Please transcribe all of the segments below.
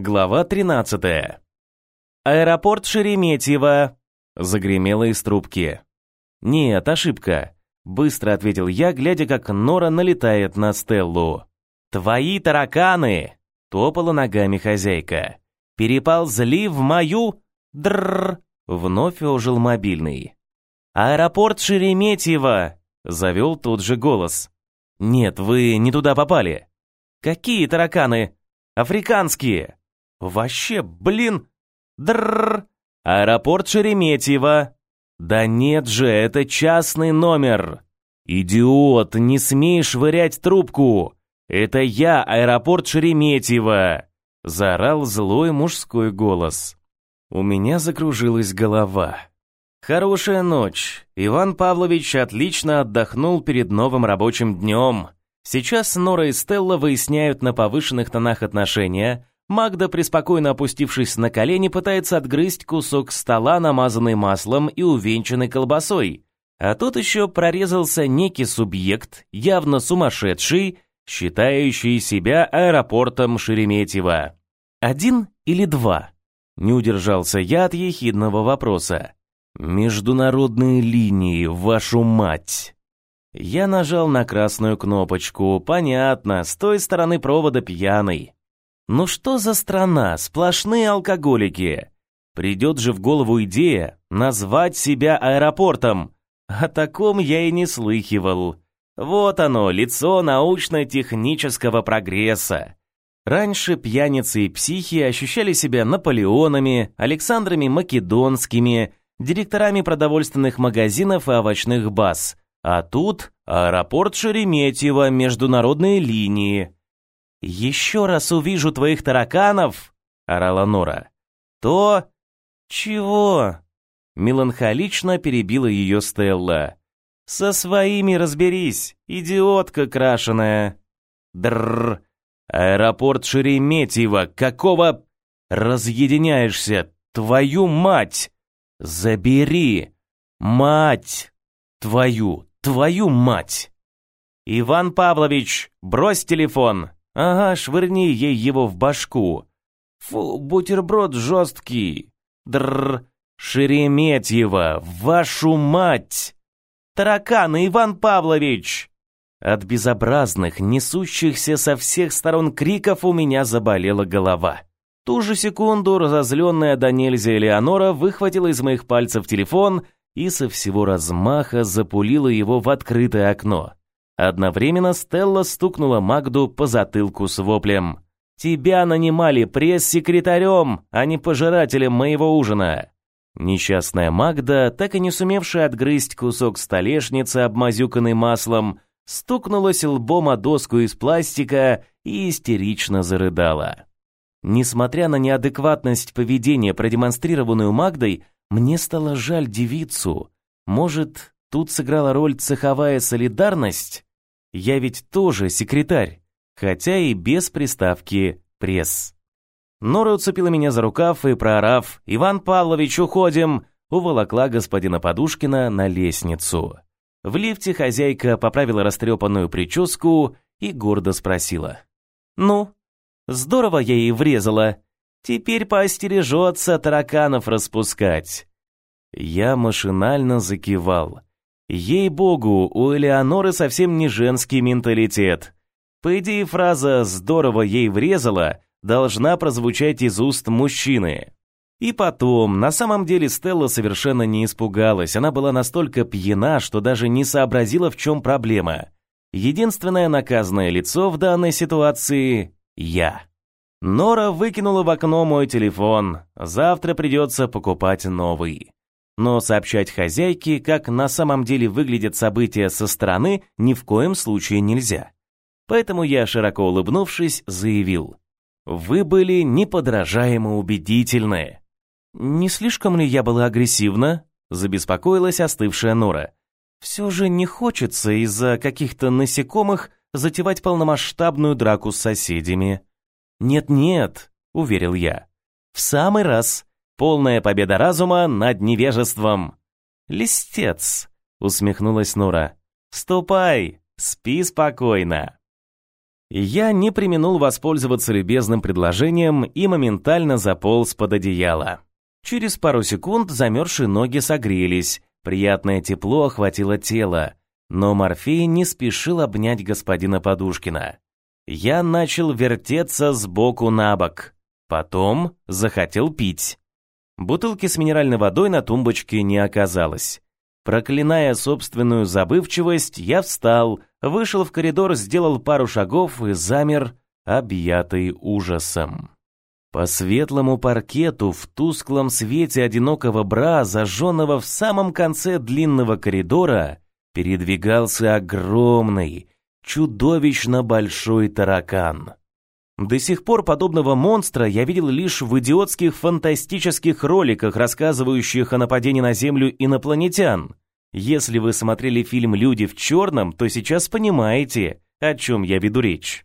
Глава 13. Аэропорт Шереметьево, загремело из трубки. Нет, ошибка, быстро ответил я, глядя, как Нора налетает на Стеллу. Твои тараканы, топала ногами хозяйка. Переползли в мою Дрррр. Вновь ожил мобильный. Аэропорт Шереметьево, завел тот же голос. Нет, вы не туда попали. Какие тараканы? Африканские. Вообще, блин! Дрррр! Аэропорт Шереметьево! Да нет же, это частный номер! Идиот, не смей швырять трубку! Это я, аэропорт Шереметьево! Заорал злой мужской голос. У меня закружилась голова. Хорошая ночь. Иван Павлович отлично отдохнул перед новым рабочим днем. Сейчас Нора и Стелла выясняют на повышенных тонах отношения, Магда, преспокойно опустившись на колени, пытается отгрызть кусок стола, намазанный маслом и увенчанный колбасой. А тут еще прорезался некий субъект, явно сумасшедший, считающий себя аэропортом Шереметьево. Один или два? Не удержался я от ехидного вопроса. Международные линии, вашу мать. Я нажал на красную кнопочку. Понятно, с той стороны провода пьяный. Ну что за страна, сплошные алкоголики. Придет же в голову идея назвать себя аэропортом. О таком я и не слыхивал. Вот оно, лицо научно-технического прогресса. Раньше пьяницы и психи ощущали себя Наполеонами, Александрами Македонскими, директорами продовольственных магазинов и овощных баз. А тут аэропорт Шереметьево, международные линии еще раз увижу твоих тараканов, орала Нора, то чего? Меланхолично перебила ее Стелла. Со своими разберись, идиотка крашеная. Дррр. Аэропорт Шереметьево, какого разъединяешься? Твою мать! Забери! Мать! Твою, твою мать! Иван Павлович, брось телефон! Ага, швырни ей его в башку. Фу, бутерброд жесткий. Дррр, Шереметьево, вашу мать! Тараканы, Иван Павлович! От безобразных, несущихся со всех сторон криков у меня заболела голова. Ту же секунду разозленная до нельзя Элеонора выхватила из моих пальцев телефон и со всего размаха запулила его в открытое окно. Одновременно Стелла стукнула Магду по затылку с воплем. «Тебя нанимали пресс-секретарем, а не пожирателем моего ужина!» Несчастная Магда, так и не сумевшая отгрызть кусок столешницы, обмазюканный маслом, стукнулась лбом о доску из пластика и истерично зарыдала. Несмотря на неадекватность поведения, продемонстрированную Магдой, мне стало жаль девицу. Может, тут сыграла роль цеховая солидарность? Я ведь тоже секретарь, хотя и без приставки «пресс». Нора уцепила меня за рукав и, проорав «Иван Павлович, уходим!», уволокла господина Подушкина на лестницу. В лифте хозяйка поправила растрепанную прическу и гордо спросила. «Ну, здорово я ей врезала. Теперь поостережется тараканов распускать». Я машинально закивал. Ей-богу, у Элеоноры совсем не женский менталитет. По идее, фраза «здорово ей врезала» должна прозвучать из уст мужчины. И потом, на самом деле Стелла совершенно не испугалась, она была настолько пьяна, что даже не сообразила, в чем проблема. Единственное наказанное лицо в данной ситуации — я. Нора выкинула в окно мой телефон, завтра придется покупать новый. Но сообщать хозяйке, как на самом деле выглядят события со стороны, ни в коем случае нельзя. Поэтому я, широко улыбнувшись, заявил. «Вы были неподражаемо убедительны». «Не слишком ли я была агрессивна?» Забеспокоилась остывшая Нора. «Все же не хочется из-за каких-то насекомых затевать полномасштабную драку с соседями». «Нет-нет», — уверил я. «В самый раз. Полная победа разума над невежеством. Листец, усмехнулась Нора. Ступай, спи спокойно. Я не применул воспользоваться любезным предложением и моментально заполз под одеяло. Через пару секунд замерзшие ноги согрелись, приятное тепло охватило тело, но Морфей не спешил обнять господина Подушкина. Я начал вертеться с боку на бок. Потом захотел пить. Бутылки с минеральной водой на тумбочке не оказалось. Проклиная собственную забывчивость, я встал, вышел в коридор, сделал пару шагов и замер, объятый ужасом. По светлому паркету в тусклом свете одинокого бра, зажженного в самом конце длинного коридора, передвигался огромный, чудовищно большой таракан. До сих пор подобного монстра я видел лишь в идиотских фантастических роликах, рассказывающих о нападении на Землю инопланетян. Если вы смотрели фильм «Люди в черном», то сейчас понимаете, о чем я веду речь.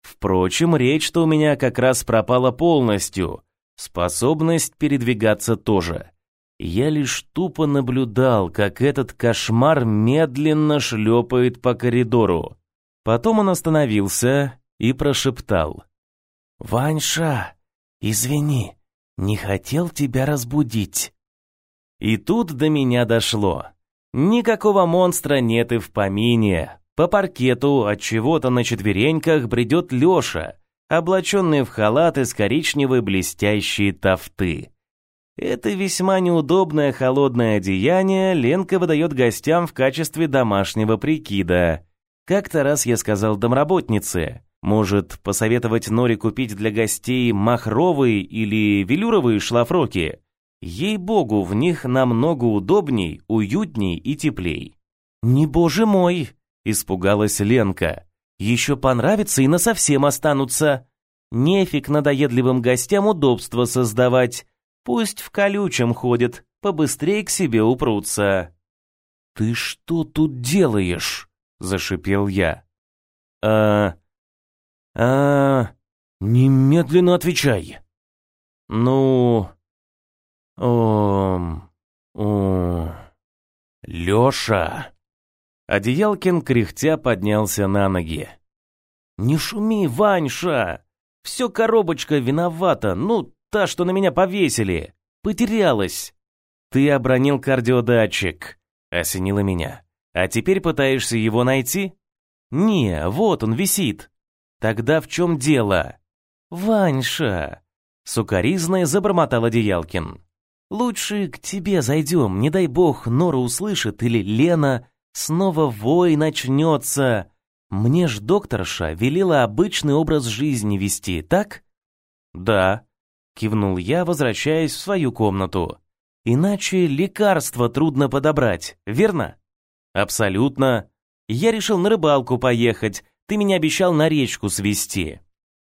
Впрочем, речь-то у меня как раз пропала полностью. Способность передвигаться тоже. Я лишь тупо наблюдал, как этот кошмар медленно шлепает по коридору. Потом он остановился и прошептал. «Ваньша, извини, не хотел тебя разбудить». И тут до меня дошло. Никакого монстра нет и в помине. По паркету от чего-то на четвереньках бредет Лёша, облаченный в халат из коричневой блестящей тафты. Это весьма неудобное холодное одеяние Ленка выдает гостям в качестве домашнего прикида. Как-то раз я сказал домработнице, может, посоветовать Норе купить для гостей махровые или велюровые шлафроки? Ей-богу, в них намного удобней, уютней и теплей. «Не боже мой!» – испугалась Ленка. «Еще понравится и насовсем останутся. Нефиг надоедливым гостям удобства создавать. Пусть в колючем ходят, побыстрее к себе упрутся». «Ты что тут делаешь?» – зашипел я. «А, а, немедленно отвечай. Ну, ом, о, Лёша. Одеялкин кряхтя поднялся на ноги. Не шуми, Ваньша. Все коробочка виновата, ну, та, что на меня повесили. Потерялась. Ты обронил кардиодатчик, осенило меня. А теперь пытаешься его найти? Не, вот он висит. Тогда в чем дело? Ваньша, сукаризной забормотал Одеялкин. Лучше к тебе зайдем, не дай бог Нора услышит или Лена, снова вой начнется. Мне ж докторша велела обычный образ жизни вести, так? Да, кивнул я, возвращаясь в свою комнату. Иначе лекарства трудно подобрать, верно? Абсолютно. Я решил на рыбалку поехать, ты меня обещал на речку свести.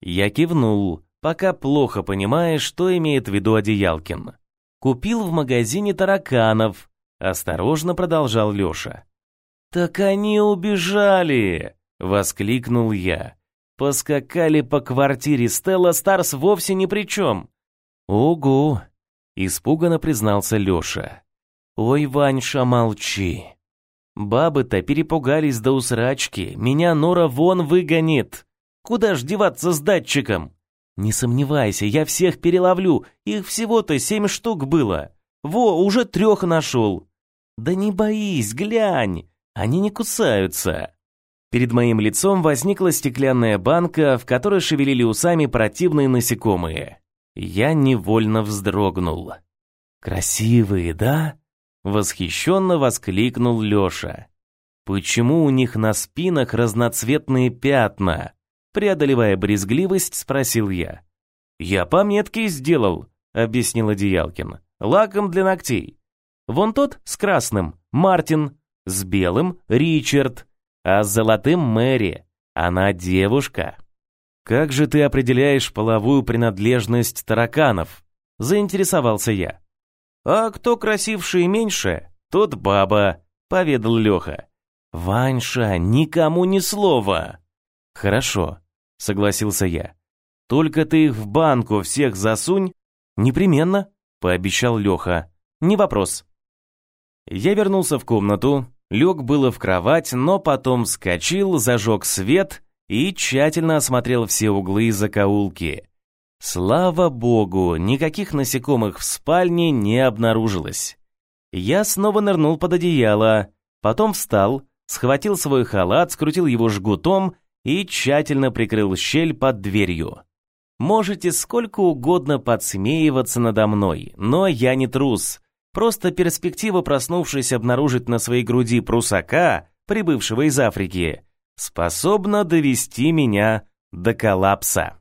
Я кивнул, пока плохо понимая, что имеет в виду Одеялкин. Купил в магазине тараканов, осторожно продолжал Лёша. Так они убежали, воскликнул я. Поскакали по квартире, Стелла Старс вовсе ни при чем. Ого, испуганно признался Лёша. Ой, Ваньша, молчи. Бабы-то перепугались до усрачки, меня Нора вон выгонит. Куда ж деваться с датчиком? Не сомневайся, я всех переловлю, их всего-то семь штук было. Во, уже трех нашел. Да не боись, глянь, они не кусаются. Перед моим лицом возникла стеклянная банка, в которой шевелили усами противные насекомые. Я невольно вздрогнул. Красивые, да? Восхищенно воскликнул Лёша. Почему у них на спинах разноцветные пятна? Преодолевая брезгливость, спросил я. Я пометки сделал, объяснил Одеялкин. Лаком для ногтей. Вон тот с красным Мартин, с белым Ричард, а с золотым Мэри. Она девушка. Как же ты определяешь половую принадлежность тараканов? заинтересовался я. «А кто красивше и меньше, тот баба», — поведал Леха. «Ваньша, никому ни слова». «Хорошо», — согласился я. «Только ты их в банку всех засунь». «Непременно», — пообещал Леха. «Не вопрос». Я вернулся в комнату, лег было в кровать, но потом вскочил, зажег свет и тщательно осмотрел все углы и закоулки. Слава богу, никаких насекомых в спальне не обнаружилось. Я снова нырнул под одеяло, потом встал, схватил свой халат, скрутил его жгутом и тщательно прикрыл щель под дверью. Можете сколько угодно подсмеиваться надо мной, но я не трус. Просто перспектива, проснувшись, обнаружить на своей груди прусака, прибывшего из Африки, способна довести меня до коллапса.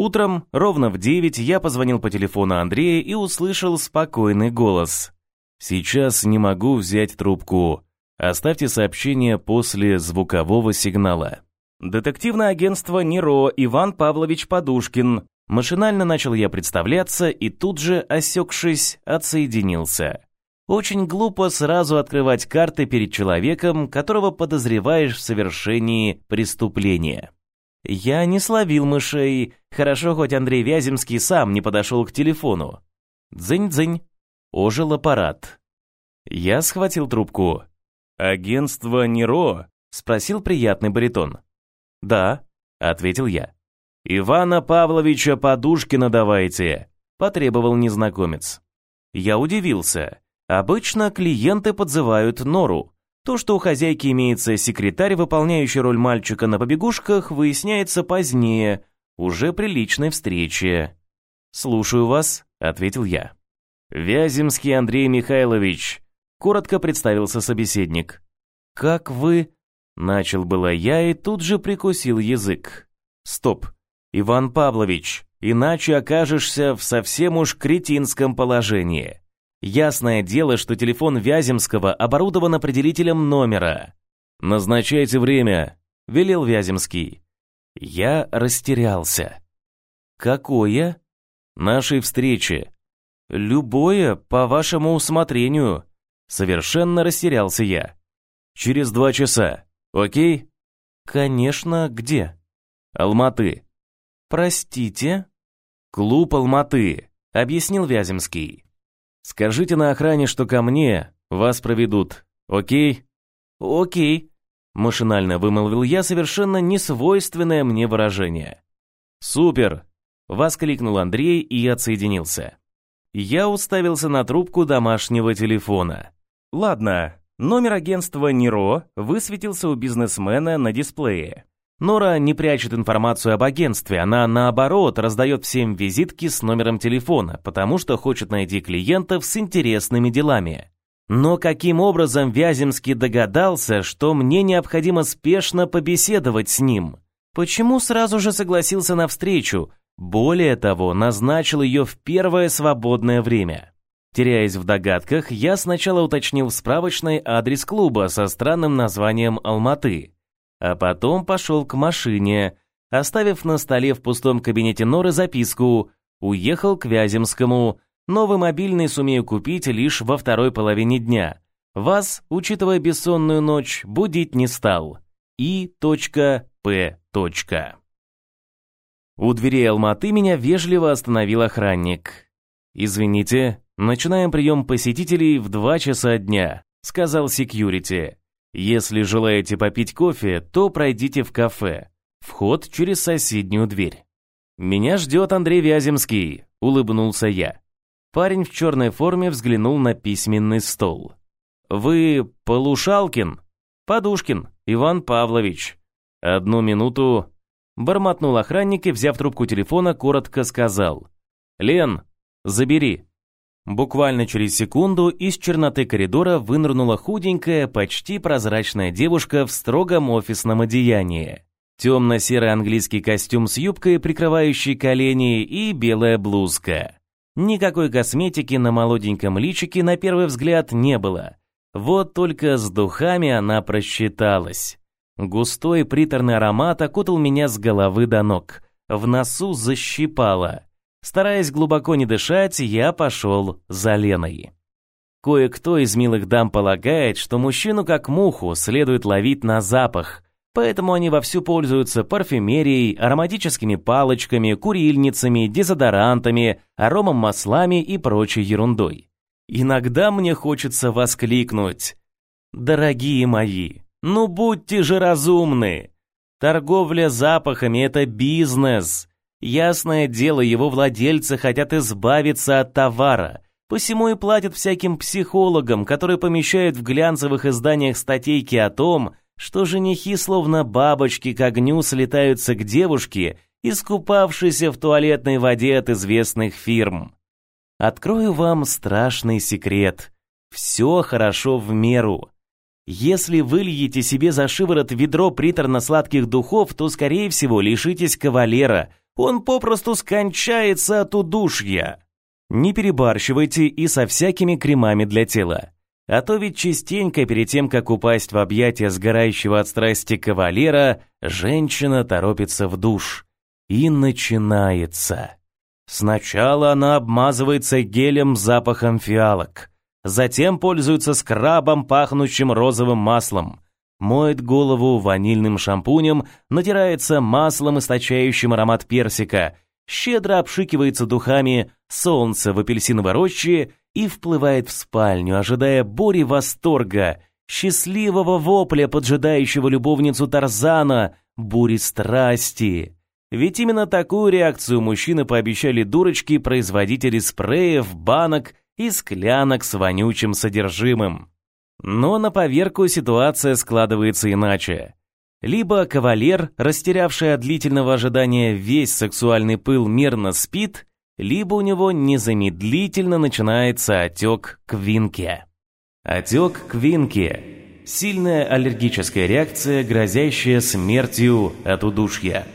Утром, ровно в девять, я позвонил по телефону Андрея и услышал спокойный голос. «Сейчас не могу взять трубку. Оставьте сообщение после звукового сигнала». Детективное агентство «Неро» Иван Павлович Подушкин. Машинально начал я представляться и тут же, осекшись, отсоединился. Очень глупо сразу открывать карты перед человеком, которого подозреваешь в совершении преступления. Я не словил мышей, хорошо хоть Андрей Вяземский сам не подошел к телефону. Дзынь-дзынь, ожил аппарат. Я схватил трубку. «Агентство Неро?» — спросил приятный баритон. «Да», — ответил я. «Ивана Павловича Подушкина давайте», — потребовал незнакомец. Я удивился. Обычно клиенты подзывают Нору. То, что у хозяйки имеется секретарь, выполняющий роль мальчика на побегушках, выясняется позднее, уже при личной встрече. «Слушаю вас», — ответил я. «Вяземский Андрей Михайлович», — коротко представился собеседник. «Как вы...» Начал было я и тут же прикусил язык. Стоп. Иван Павлович, иначе окажешься в совсем уж кретинском положении. Ясное дело, что телефон Вяземского оборудован определителем номера. Назначайте время, велел Вяземский. Я растерялся. Какое? Нашей встречи. Любое по вашему усмотрению. Совершенно растерялся я. Через два часа. Окей? Конечно, где? Алматы. Простите? Клуб Алматы, объяснил Вяземский. Скажите на охране, что ко мне вас проведут. Окей? Окей. Машинально вымолвил я совершенно несвойственное мне выражение. Супер, воскликнул Андрей и отсоединился. Я уставился на трубку домашнего телефона. Ладно, Номер агентства Неро высветился у бизнесмена на дисплее. Нора не прячет информацию об агентстве, она наоборот раздает всем визитки с номером телефона, потому что хочет найти клиентов с интересными делами. Но каким образом Вяземский догадался, что мне необходимо спешно побеседовать с ним? Почему сразу же согласился на встречу? Более того, назначил ее в первое свободное время. Теряясь в догадках, я сначала уточнил в справочной адрес клуба со странным названием «Алматы», а потом пошел к машине, оставив на столе в пустом кабинете Норы записку «Уехал к Вяземскому, новый мобильный сумею купить лишь во второй половине дня. Вас, учитывая бессонную ночь, будить не стал. И.П. У дверей Алматы меня вежливо остановил охранник. «Извините, Начинаем прием посетителей в 2 часа дня, сказал секьюрити. Если желаете попить кофе, то пройдите в кафе. Вход через соседнюю дверь. Меня ждет Андрей Вяземский, улыбнулся я. Парень в черной форме взглянул на письменный стол. Вы Полушалкин? Подушкин, Иван Павлович. Одну минуту. Бормотнул охранник и, взяв трубку телефона, коротко сказал. Лен, забери. Буквально через секунду из черноты коридора вынырнула худенькая, почти прозрачная девушка в строгом офисном одеянии. Темно-серый английский костюм с юбкой, прикрывающей колени, и белая блузка. Никакой косметики на молоденьком личике на первый взгляд не было. Вот только с духами она просчиталась. Густой приторный аромат окутал меня с головы до ног. В носу защипало. Стараясь глубоко не дышать, я пошел за Леной. Кое-кто из милых дам полагает, что мужчину как муху следует ловить на запах, поэтому они вовсю пользуются парфюмерией, ароматическими палочками, курильницами, дезодорантами, аромамаслами и прочей ерундой. Иногда мне хочется воскликнуть: "Дорогие мои, ну будьте же разумны! Торговля запахами – это бизнес. Ясное дело, его владельцы хотят избавиться от товара, посему и платят всяким психологам, которые помещают в глянцевых изданиях статейки о том, что женихи словно бабочки к огню слетаются к девушке, искупавшейся в туалетной воде от известных фирм. Открою вам страшный секрет. Все хорошо в меру. Если выльете себе за шиворот ведро приторно-сладких духов, то, скорее всего, лишитесь кавалера. Он попросту скончается от удушья. Не перебарщивайте и со всякими кремами для тела. А то ведь частенько перед тем, как упасть в объятия сгорающего от страсти кавалера, женщина торопится в душ. И начинается. Сначала она обмазывается гелем с запахом фиалок. Затем пользуется скрабом, пахнущим розовым маслом. Моет голову ванильным шампунем, натирается маслом, источающим аромат персика, щедро обшикивается духами солнца в апельсиновой роще и вплывает в спальню, ожидая бури восторга, счастливого вопля, поджидающего любовницу Тарзана, бури страсти. Ведь именно такую реакцию мужчины пообещали дурочки производители спреев, банок и склянок с вонючим содержимым. Но на поверку ситуация складывается иначе. Либо кавалер, растерявший от длительного ожидания весь сексуальный пыл, мирно спит, либо у него незамедлительно начинается отек квинки. Отек квинки – сильная аллергическая реакция, грозящая смертью от удушья.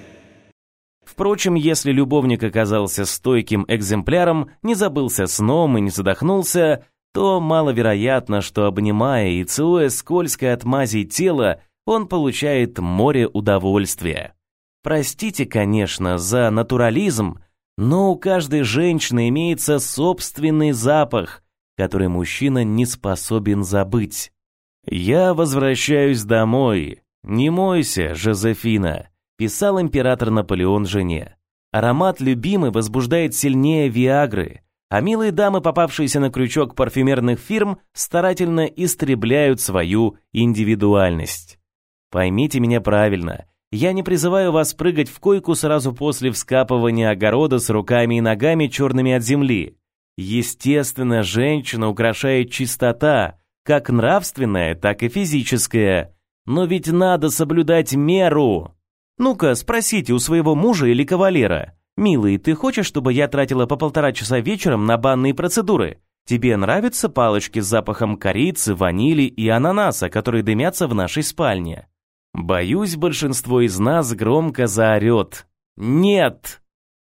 Впрочем, если любовник оказался стойким экземпляром, не забылся сном и не задохнулся, то маловероятно, что обнимая и целуя скользкое от мази тело, он получает море удовольствия. Простите, конечно, за натурализм, но у каждой женщины имеется собственный запах, который мужчина не способен забыть. «Я возвращаюсь домой. Не мойся, Жозефина», – писал император Наполеон жене. Аромат любимый возбуждает сильнее Виагры, а милые дамы, попавшиеся на крючок парфюмерных фирм, старательно истребляют свою индивидуальность. Поймите меня правильно – я не призываю вас прыгать в койку сразу после вскапывания огорода с руками и ногами черными от земли. Естественно, женщина украшает чистота, как нравственная, так и физическая. Но ведь надо соблюдать меру. Ну-ка, спросите у своего мужа или кавалера. «Милый, ты хочешь, чтобы я тратила по полтора часа вечером на банные процедуры? Тебе нравятся палочки с запахом корицы, ванили и ананаса, которые дымятся в нашей спальне?» Боюсь, большинство из нас громко заорет. Нет!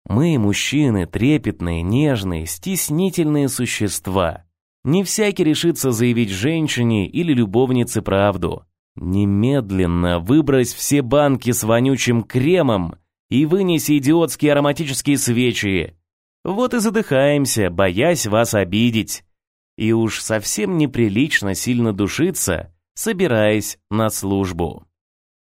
Мы, мужчины, трепетные, нежные, стеснительные существа. Не всякий решится заявить женщине или любовнице правду. Немедленно выбрось все банки с вонючим кремом и вынеси идиотские ароматические свечи. Вот и задыхаемся, боясь вас обидеть. И уж совсем неприлично сильно душиться, собираясь на службу.